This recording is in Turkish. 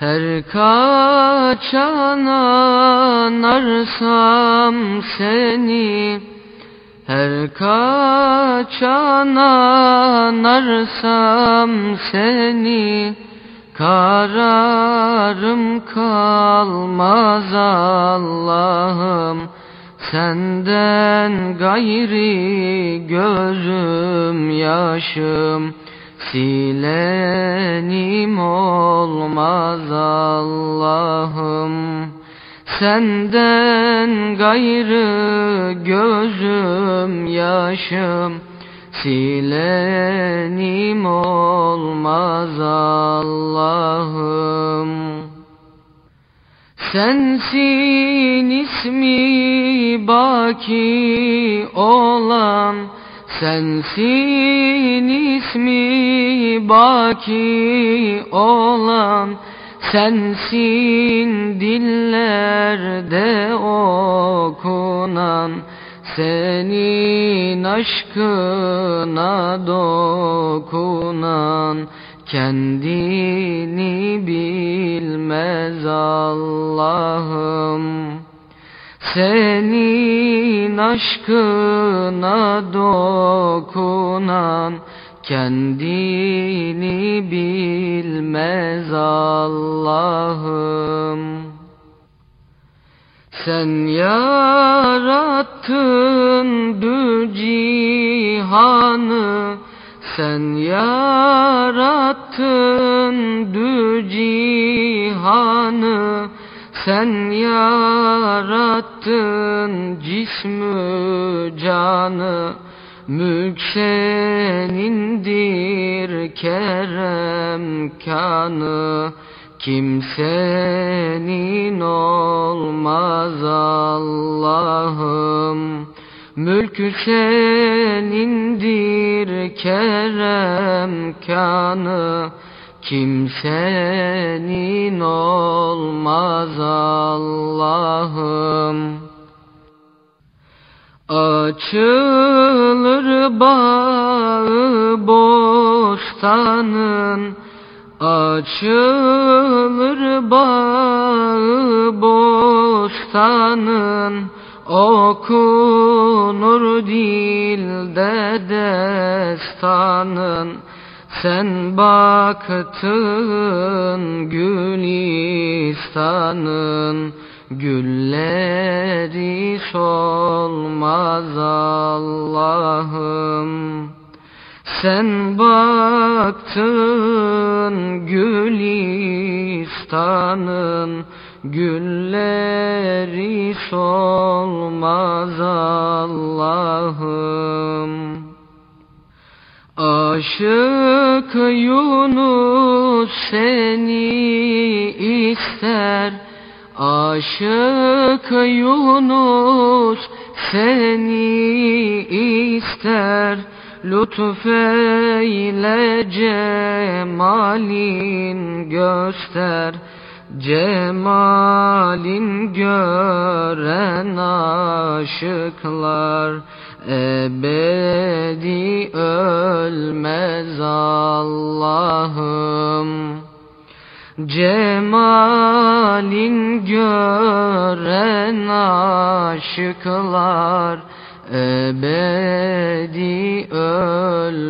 Her kaçan anarsam seni Her kaçan anarsam seni Kararım kalmaz Allah'ım. Senden gayri gözüm yaşım Silenim olmaz Allah'ım. Senden gayrı gözüm yaşım. Silenim olmaz Allah'ım. Sensin ismi baki olan Sensin ismi baki olan Sensin dillerde okunan Senin aşkına dokunan Kendini bilmez Allah'ım senin aşkına dokunan kendini bilmez Allah'ım. Sen yarattın dü cihanı Sen yarattın dü cihanı sen yarattın cismü canı. Mülk senindir kerem kanı. Kimsenin olmaz Allah'ım. Mülkü senindir kerem kanı Kimsenin olmaz Allah'ım. Açılır bağı bostanın Açılır bağı bostanın. Okunur dilde destanın sen baktın gülistanın Gülleri solmaz Allah'ım. Sen baktın gülistanın Gülleri solmaz Allah'ım. Aşık Yunus seni ister. Aşık Yunus seni ister. Lütfeyle cemalin göster. Cemalin gören aşıklar ebedi ölmez Allah'ım. Cemalin gören aşıklar ebedi ölmez